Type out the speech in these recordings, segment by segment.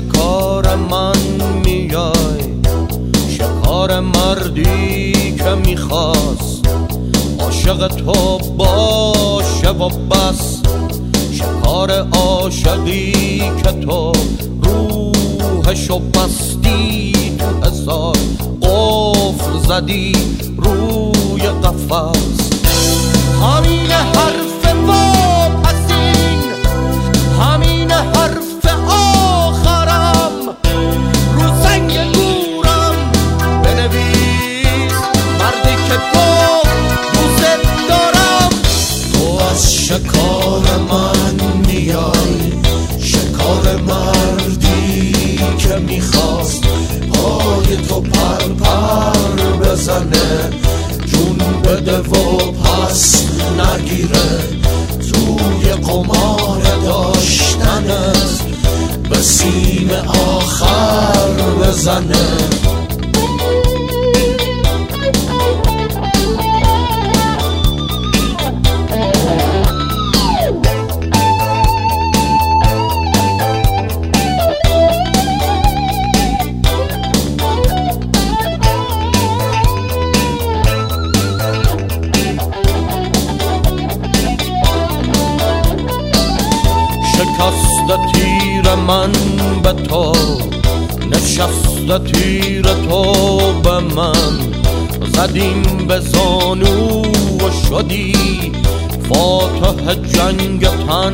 شکار من میای شکار مردی که می‌خواست. عاشق تو باشه و بس شکار عاشقی که تو روحشو بستی تو هزار قفل زدی روی قفص همین حرف بزنه. جون بده و پس نگیره. توی قمار داشتنت به سیم آخر بزنه. شکست تیر من به تو نشست تیر تو به من. زدیم به زانو و شدی فاتح جنگ تن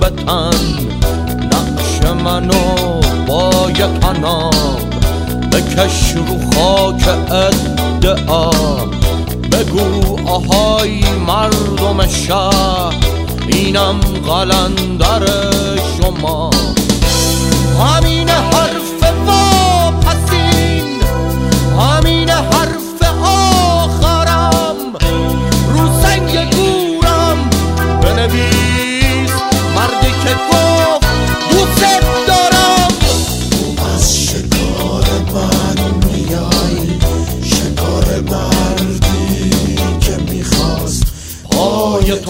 به تن. نقش منو با تناب بکش رو خاک ادعا. بگو آهای مردم شهر اینم قلندر شما.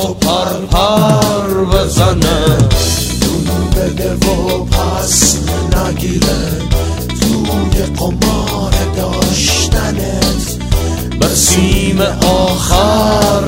تو پر پر بزنه. دون بده و پس نگیره. توی قمار داشتنت. به سیم آخر